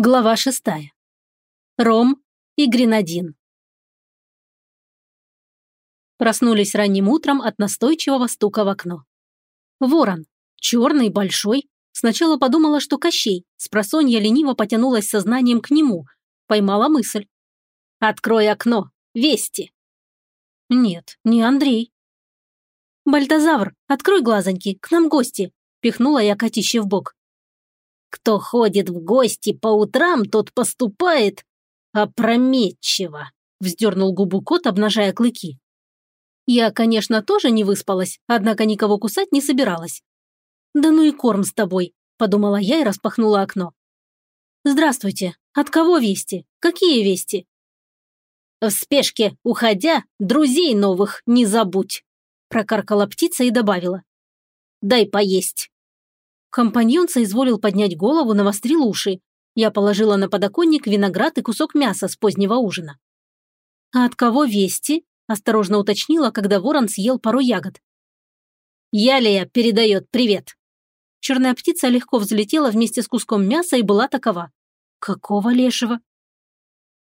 Глава шестая. Ром и гренадин. Проснулись ранним утром от настойчивого стука в окно. Ворон. Черный, большой. Сначала подумала, что Кощей. Спросонья лениво потянулась сознанием к нему. Поймала мысль. «Открой окно. Вести». Нет, не Андрей. «Бальтазавр, открой глазоньки, к нам гости», – пихнула я котище в бок. Кто ходит в гости по утрам, тот поступает опрометчиво», – вздернул губу кот, обнажая клыки. Я, конечно, тоже не выспалась, однако никого кусать не собиралась. «Да ну и корм с тобой», – подумала я и распахнула окно. «Здравствуйте. От кого вести? Какие вести?» «В спешке, уходя, друзей новых не забудь», – прокаркала птица и добавила. «Дай поесть». Компаньон соизволил поднять голову, навострил уши. Я положила на подоконник виноград и кусок мяса с позднего ужина. «А от кого вести?» – осторожно уточнила, когда ворон съел пару ягод. «Ялия передает привет». Черная птица легко взлетела вместе с куском мяса и была такова. «Какого лешего?»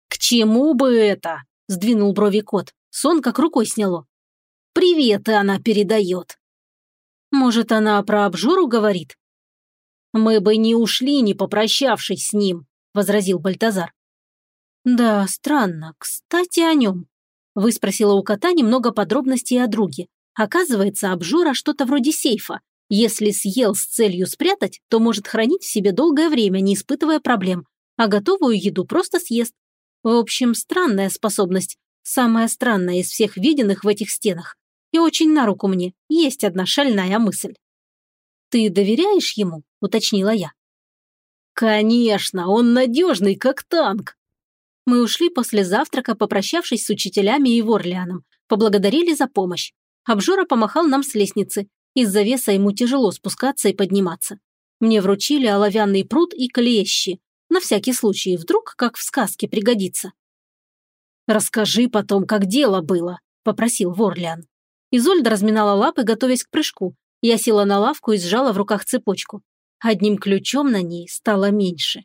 «К чему бы это?» – сдвинул брови кот. Сон как рукой сняло. «Приветы она передает». «Может, она про обжору говорит?» «Мы бы не ушли, не попрощавшись с ним», – возразил Бальтазар. «Да, странно. Кстати, о нем». Вы спросила у кота немного подробностей о друге. Оказывается, обжора что-то вроде сейфа. Если съел с целью спрятать, то может хранить в себе долгое время, не испытывая проблем, а готовую еду просто съест. В общем, странная способность. Самая странная из всех виденных в этих стенах. И очень на руку мне. Есть одна шальная мысль. «Ты доверяешь ему?» – уточнила я. «Конечно, он надежный, как танк!» Мы ушли после завтрака, попрощавшись с учителями и Ворлианом, поблагодарили за помощь. Обжора помахал нам с лестницы. Из-за веса ему тяжело спускаться и подниматься. Мне вручили оловянный пруд и клещи. На всякий случай, вдруг, как в сказке, пригодится. «Расскажи потом, как дело было», – попросил Ворлиан. Изольда разминала лапы, готовясь к прыжку, я села на лавку и сжала в руках цепочку. Одним ключом на ней стало меньше.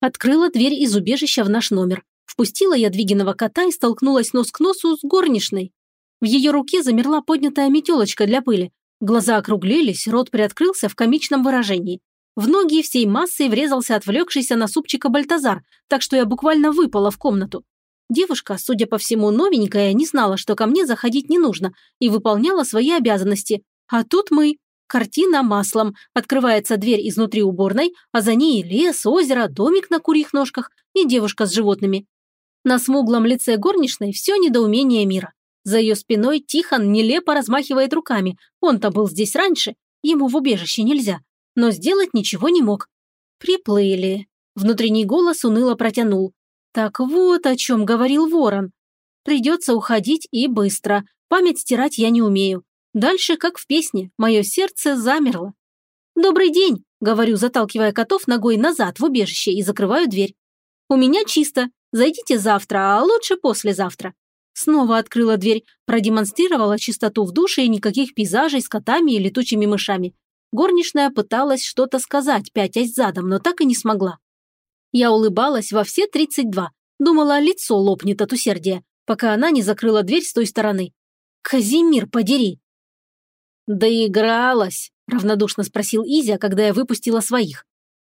Открыла дверь из убежища в наш номер. Впустила я Двигиного кота и столкнулась нос к носу с горничной. В ее руке замерла поднятая метелочка для пыли. Глаза округлились, рот приоткрылся в комичном выражении. В ноги всей массой врезался отвлекшийся на супчика Бальтазар, так что я буквально выпала в комнату. Девушка, судя по всему, новенькая, не знала, что ко мне заходить не нужно, и выполняла свои обязанности. А тут мы. Картина маслом. Открывается дверь изнутри уборной, а за ней лес, озеро, домик на курьих ножках и девушка с животными. На смуглом лице горничной все недоумение мира. За ее спиной Тихон нелепо размахивает руками. Он-то был здесь раньше, ему в убежище нельзя. Но сделать ничего не мог. Приплыли. Внутренний голос уныло протянул. Так вот о чем говорил ворон. Придется уходить и быстро. Память стирать я не умею. Дальше, как в песне, мое сердце замерло. «Добрый день», — говорю, заталкивая котов ногой назад в убежище и закрываю дверь. «У меня чисто. Зайдите завтра, а лучше послезавтра». Снова открыла дверь, продемонстрировала чистоту в душе и никаких пейзажей с котами и летучими мышами. Горничная пыталась что-то сказать, пятясь задом, но так и не смогла. Я улыбалась во все 32, думала, лицо лопнет от усердия, пока она не закрыла дверь с той стороны. «Казимир, подери!» «Доигралась?» – равнодушно спросил Изя, когда я выпустила своих.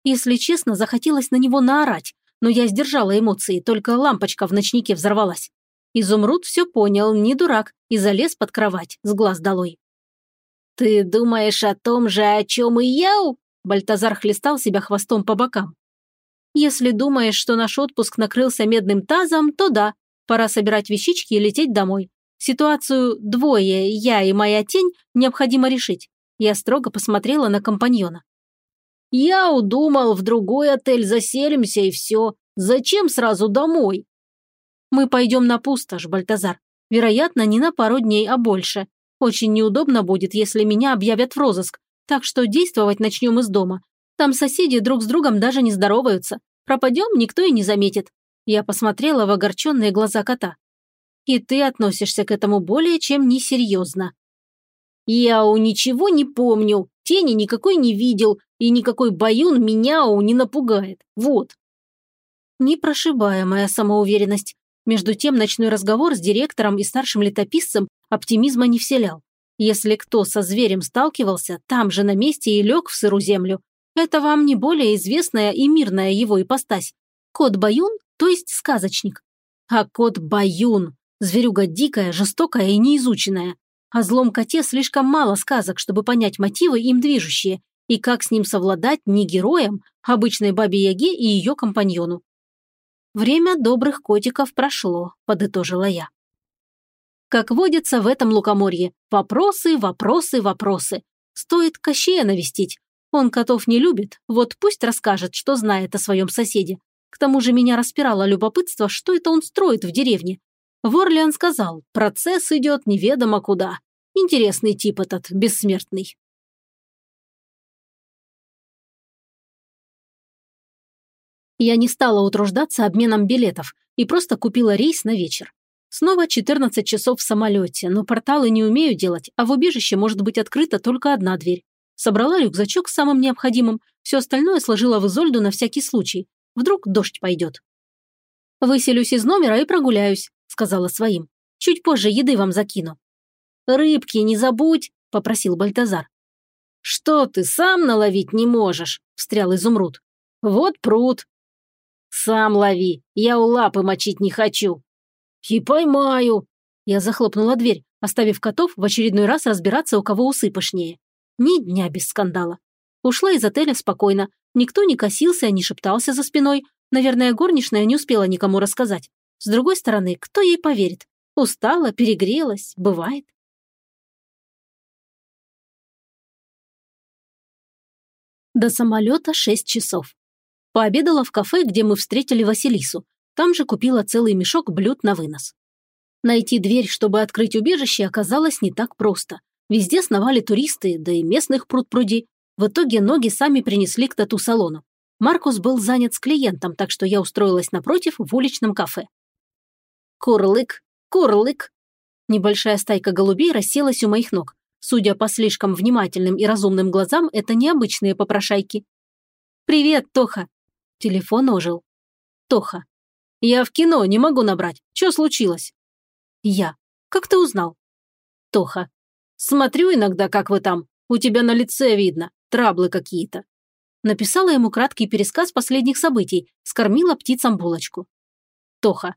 Если честно, захотелось на него наорать, но я сдержала эмоции, только лампочка в ночнике взорвалась. Изумруд все понял, не дурак, и залез под кровать, с глаз долой. «Ты думаешь о том же, о чем и я?» Бальтазар хлестал себя хвостом по бокам. Если думаешь, что наш отпуск накрылся медным тазом, то да, пора собирать вещички и лететь домой. Ситуацию двое, я и моя тень, необходимо решить. Я строго посмотрела на компаньона. «Я удумал, в другой отель заселимся и все. Зачем сразу домой?» «Мы пойдем на пустошь, Бальтазар. Вероятно, не на пару дней, а больше. Очень неудобно будет, если меня объявят в розыск, так что действовать начнем из дома. Там соседи друг с другом даже не здороваются. Пропадем, никто и не заметит. Я посмотрела в огорченные глаза кота. И ты относишься к этому более чем несерьезно. Я у ничего не помню. тени никакой не видел, и никакой баюн меня не напугает. Вот. Непрошибаемая самоуверенность. Между тем ночной разговор с директором и старшим летописцем оптимизма не вселял. Если кто со зверем сталкивался, там же на месте и лег в сыру землю. Это вам не более известная и мирная его ипостась. Кот Баюн, то есть сказочник. А кот Баюн – зверюга дикая, жестокая и неизученная. О злом коте слишком мало сказок, чтобы понять мотивы им движущие, и как с ним совладать не героям, обычной бабе Яге и ее компаньону. «Время добрых котиков прошло», – подытожила я. Как водится в этом лукоморье, вопросы, вопросы, вопросы. Стоит Кощея навестить. Он котов не любит, вот пусть расскажет, что знает о своем соседе. К тому же меня распирало любопытство, что это он строит в деревне. Ворлиан сказал, процесс идет неведомо куда. Интересный тип этот, бессмертный. Я не стала утруждаться обменом билетов и просто купила рейс на вечер. Снова 14 часов в самолете, но порталы не умею делать, а в убежище может быть открыта только одна дверь. Собрала рюкзачок с самым необходимым, все остальное сложила в Изольду на всякий случай. Вдруг дождь пойдет. «Выселюсь из номера и прогуляюсь», – сказала своим. «Чуть позже еды вам закину». «Рыбки не забудь», – попросил Бальтазар. «Что ты сам наловить не можешь?» – встрял Изумруд. «Вот пруд». «Сам лови, я у лапы мочить не хочу», «И поймаю!» Я захлопнула дверь, оставив котов в очередной раз разбираться, у кого усы пышнее. Ни дня без скандала. Ушла из отеля спокойно. Никто не косился, не шептался за спиной. Наверное, горничная не успела никому рассказать. С другой стороны, кто ей поверит? Устала, перегрелась, бывает. До самолета шесть часов. Пообедала в кафе, где мы встретили Василису. Там же купила целый мешок блюд на вынос. Найти дверь, чтобы открыть убежище, оказалось не так просто. Везде сновали туристы, да и местных пруд-пруди. В итоге ноги сами принесли к тату-салону. Маркус был занят с клиентом, так что я устроилась напротив в уличном кафе. Курлык, курлык. Небольшая стайка голубей расселась у моих ног. Судя по слишком внимательным и разумным глазам, это необычные попрошайки. «Привет, Тоха!» Телефон ожил. Тоха. Я в кино не могу набрать. Что случилось? Я. Как ты узнал? Тоха. Смотрю иногда, как вы там. У тебя на лице видно. Траблы какие-то. Написала ему краткий пересказ последних событий. Скормила птицам булочку. Тоха.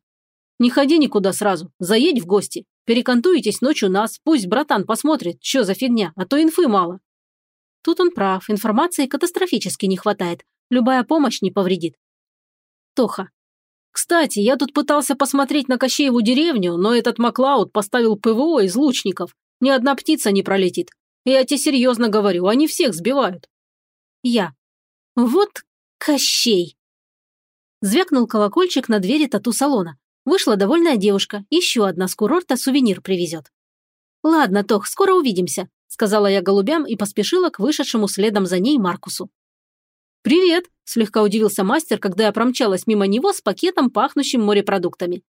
Не ходи никуда сразу. Заедь в гости. Перекантуетесь ночью нас. Пусть братан посмотрит, что за фигня, а то инфы мало. Тут он прав. Информации катастрофически не хватает. Любая помощь не повредит. Тоха. Кстати, я тут пытался посмотреть на Кощееву деревню, но этот Маклауд поставил ПВО из лучников. Ни одна птица не пролетит. Я тебе серьезно говорю, они всех сбивают. Я. Вот Кощей. Звякнул колокольчик на двери тату-салона. Вышла довольная девушка, еще одна с курорта сувенир привезет. «Ладно, Тох, скоро увидимся», – сказала я голубям и поспешила к вышедшему следом за ней Маркусу. «Привет!» – слегка удивился мастер, когда я промчалась мимо него с пакетом, пахнущим морепродуктами.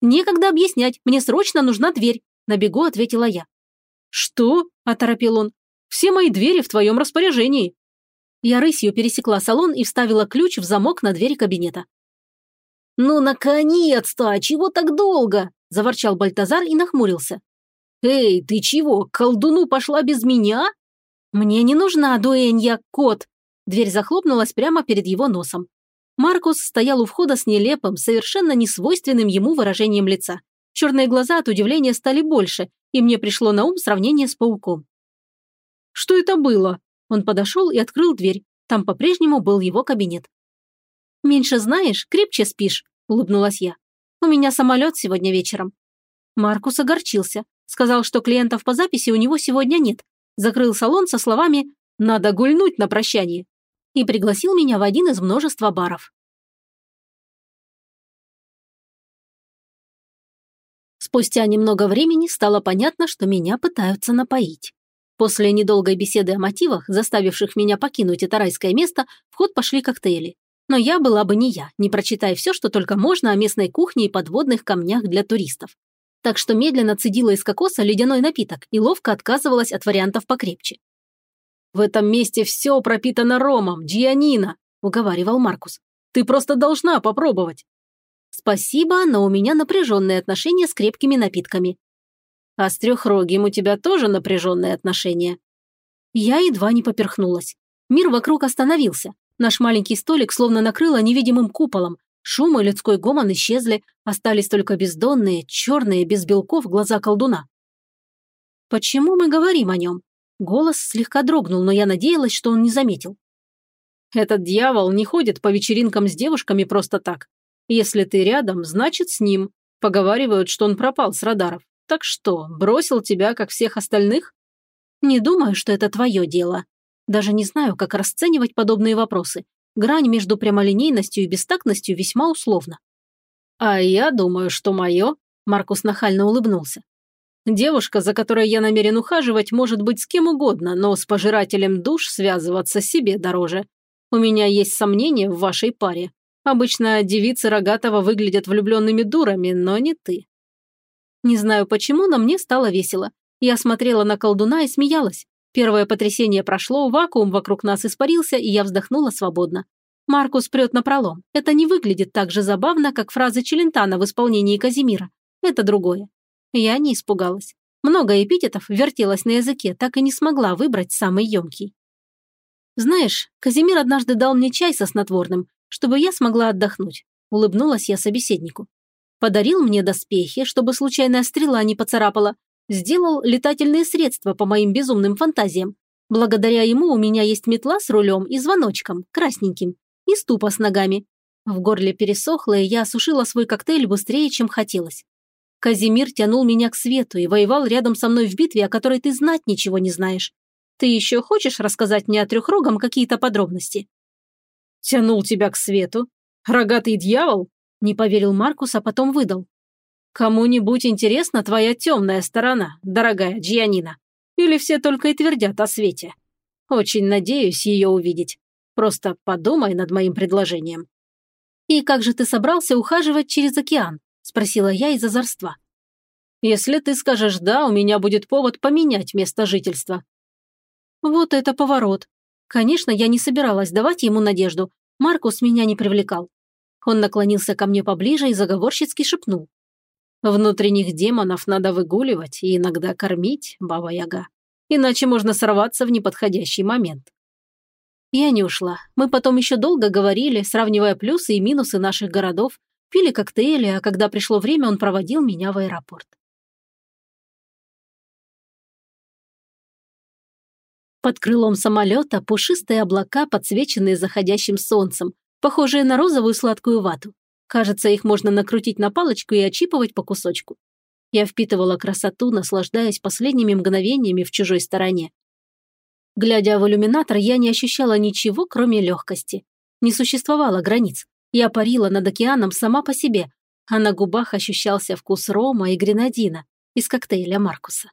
«Некогда объяснять, мне срочно нужна дверь», – на бегу ответила я. «Что?» – оторопел он. «Все мои двери в твоем распоряжении». Я рысью пересекла салон и вставила ключ в замок на двери кабинета. «Ну, наконец-то! А чего так долго?» – заворчал Бальтазар и нахмурился. «Эй, ты чего, к колдуну пошла без меня?» «Мне не нужна дуэнья, кот», Дверь захлопнулась прямо перед его носом. Маркус стоял у входа с нелепым, совершенно несвойственным ему выражением лица. Черные глаза от удивления стали больше, и мне пришло на ум сравнение с пауком. «Что это было?» Он подошел и открыл дверь. Там по-прежнему был его кабинет. «Меньше знаешь, крепче спишь», – улыбнулась я. «У меня самолет сегодня вечером». Маркус огорчился. Сказал, что клиентов по записи у него сегодня нет. Закрыл салон со словами «Надо гульнуть на прощание» и пригласил меня в один из множества баров. Спустя немного времени стало понятно, что меня пытаются напоить. После недолгой беседы о мотивах, заставивших меня покинуть это райское место, в ход пошли коктейли. Но я была бы не я, не прочитая все, что только можно о местной кухне и подводных камнях для туристов. Так что медленно цедила из кокоса ледяной напиток и ловко отказывалась от вариантов покрепче. В этом месте все пропитано ромом, Дианина, уговаривал Маркус. Ты просто должна попробовать. Спасибо, но у меня напряженные отношения с крепкими напитками. А с трехрогим у тебя тоже напряженные отношения. Я едва не поперхнулась. Мир вокруг остановился. Наш маленький столик словно накрыло невидимым куполом. Шум и людской гомон исчезли, остались только бездонные, черные, без белков глаза колдуна. Почему мы говорим о нем? Голос слегка дрогнул, но я надеялась, что он не заметил. Этот дьявол не ходит по вечеринкам с девушками просто так. Если ты рядом, значит с ним. Поговаривают, что он пропал с радаров. Так что, бросил тебя, как всех остальных? Не думаю, что это твое дело. Даже не знаю, как расценивать подобные вопросы. Грань между прямолинейностью и бестактностью весьма условна. А я думаю, что мое, Маркус нахально улыбнулся. Девушка, за которой я намерен ухаживать, может быть с кем угодно, но с пожирателем душ связываться себе дороже. У меня есть сомнения в вашей паре. Обычно девицы Рогатого выглядят влюбленными дурами, но не ты. Не знаю почему, но мне стало весело. Я смотрела на колдуна и смеялась. Первое потрясение прошло, вакуум вокруг нас испарился, и я вздохнула свободно. Маркус прет напролом. Это не выглядит так же забавно, как фраза Челентана в исполнении Казимира. Это другое. Я не испугалась. Много эпитетов вертелось на языке, так и не смогла выбрать самый емкий. «Знаешь, Казимир однажды дал мне чай со снотворным, чтобы я смогла отдохнуть», – улыбнулась я собеседнику. «Подарил мне доспехи, чтобы случайная стрела не поцарапала. Сделал летательные средства по моим безумным фантазиям. Благодаря ему у меня есть метла с рулем и звоночком, красненьким, и ступа с ногами. В горле пересохло, и я осушила свой коктейль быстрее, чем хотелось. Казимир тянул меня к свету и воевал рядом со мной в битве, о которой ты знать ничего не знаешь. Ты еще хочешь рассказать мне о трехрогом какие-то подробности?» «Тянул тебя к свету? Рогатый дьявол?» – не поверил Маркус, а потом выдал. «Кому-нибудь интересна твоя темная сторона, дорогая Джианина? Или все только и твердят о свете? Очень надеюсь ее увидеть. Просто подумай над моим предложением». «И как же ты собрался ухаживать через океан?» – спросила я из озорства. «Если ты скажешь «да», у меня будет повод поменять место жительства». Вот это поворот. Конечно, я не собиралась давать ему надежду. Маркус меня не привлекал. Он наклонился ко мне поближе и заговорщицки шепнул. «Внутренних демонов надо выгуливать и иногда кормить, Баба-Яга. Иначе можно сорваться в неподходящий момент». Я не ушла. Мы потом еще долго говорили, сравнивая плюсы и минусы наших городов, пили коктейли, а когда пришло время, он проводил меня в аэропорт. Под крылом самолета пушистые облака, подсвеченные заходящим солнцем, похожие на розовую сладкую вату. Кажется, их можно накрутить на палочку и отщипывать по кусочку. Я впитывала красоту, наслаждаясь последними мгновениями в чужой стороне. Глядя в иллюминатор, я не ощущала ничего, кроме легкости. Не существовало границ. Я парила над океаном сама по себе, а на губах ощущался вкус рома и гренадина из коктейля Маркуса.